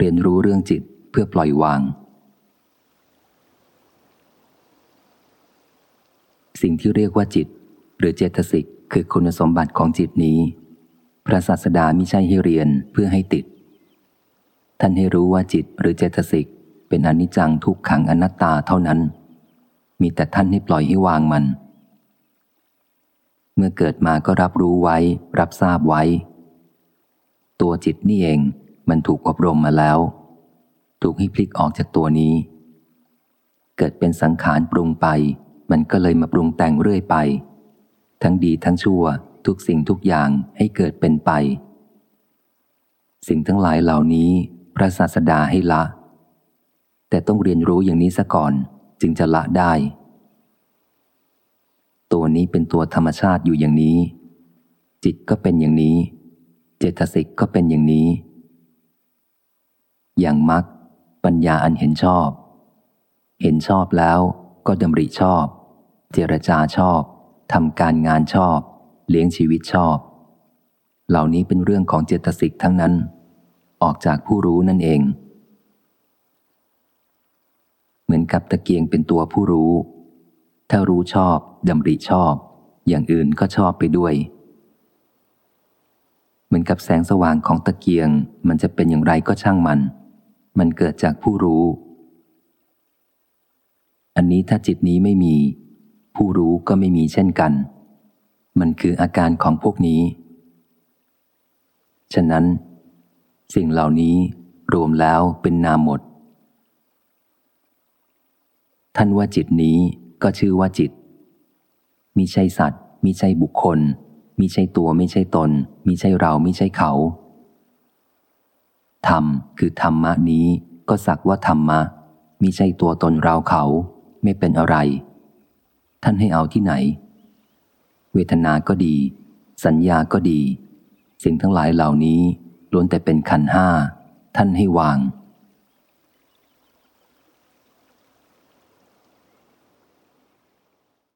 เรียนรู้เรื่องจิตเพื่อปล่อยวาง สิ่งที่เรียกว่าจิต หรือเจตสิกคือคุณสมบัติของจิตนี้ พระศาสดามิใช่ให้เรียนเพื่อให้ติด ท่านให้รู้ว่าจิตหรือเจตสิกเป็นอนิจจังทุกขังอนัตตาเท่านั้น มีแต่ท่านให้ปล่อยให้วางมัน เมื่อเกิดมาก็รับรู้ไว้ รับทราบไว้ ตัวจิตนี่เอง มันถูกอบรมมาแล้ว ถูกให้พลิกออกจากตัวนี้ เกิดเป็นสังขารปรุงไป มันก็เลยมาปรุงแต่งเรื่อยไป ทั้งดีทั้งชั่วทุกสิ่งทุกอย่างให้เกิดเป็นไป สิ่งทั้งหลายเหล่านี้พระศาสดาให้ละ แต่ต้องเรียนรู้อย่างนี้ซะก่อนจึงจะละได้ ตัวนี้เป็นตัวธรรมชาติอยู่อย่างนี้ จิตก็เป็นอย่างนี้ เจตสิกก็เป็นอย่างนี้ อย่างมักปัญญาอันเห็นชอบ เห็นชอบแล้วก็ดำริชอบ เจรจาชอบทำการงานชอบ เลี้ยงชีวิตชอบ เหล่านี้เป็นเรื่องของเจตสิกทั้งนั้น ออกจากผู้รู้นั่นเอง เหมือนกับตะเกียงเป็นตัวผู้รู้ ถ้ารู้ชอบดำริชอบ อย่างอื่นก็ชอบไปด้วยเหมือนกับแสงสว่างของตะเกียง มันจะเป็นอย่างไรก็ช่างมัน มันเกิดจากผู้รู้ อันนี้ถ้าจิตนี้ไม่มี ผู้รู้ก็ไม่มีเช่นกัน มันคืออาการของพวกนี้ ฉะนั้น สิ่งเหล่านี้รวมแล้วเป็นนามหมด ท่านว่าจิตนี้ก็ชื่อว่าจิต มิใช่สัตว์มิใช่บุคคลมิใช่ตัวไม่ใช่ตนมิใช่เราไม่ใช่เขา ธรรมคือธรรมะนี้ก็สักว่าธรรมะมิใช่ตัวตนเราเขาไม่เป็นอะไร ท่านให้เอาที่ไหน เวทนาก็ดี สัญญาก็ดี สิ่งทั้งหลายเหล่านี้ล้วนแต่เป็นขันห้า ท่านให้วาง